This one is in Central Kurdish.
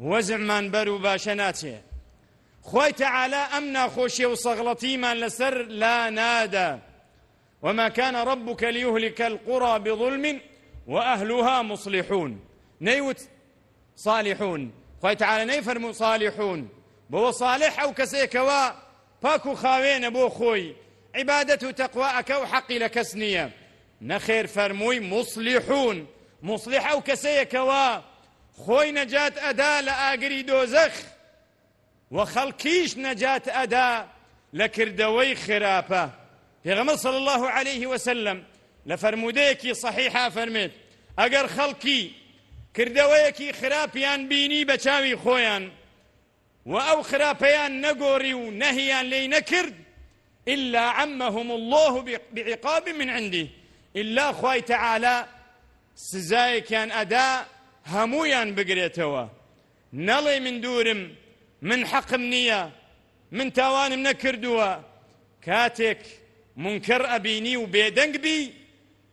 وزعمان برو باشناتيه خۆی تەعالا ئەم ناخۆشیە و سەغڵەتیمان لەسەر لا نادا وما كان ربك ليهلك القرى بظلم وأهلها مصلحون نيوت صالحون خوي تعالى نيفرمو صالحون بو صالح أو كسيكوا پاک و خاوێنە بۆ خۆی عیبادەت و تەقوا ئەکا و حەقی لە کەس نییە نەخێر فەرمووی موسلیحون موسلیح ئەو کەسەیە کەوا خۆی نەجات ئەدا لە ئاگری دۆزەخ و خەڵکیش نەجات ئەدا لە کردەوەی خراپە پێغەمە صلی الله عليه وسلم لە فەرموودەیەکی صحیحا فەرمێت ئەگەر خەڵکی کردەوەیەکی خراپیان بینی بە چاوی خۆیان و ئەو خراپەیان نەگۆری و نەهیان لێی نەکرد إلا عمهم الله بعقاب من عنده إلا خوای تعالی سزایەکیان ئەدا هەموویان بگرێتەوە نەڵێ من دوورم من حەقم نییە من تاوانم نەکردووە کاتێک منکر ئەبینی و بێدەنگ بی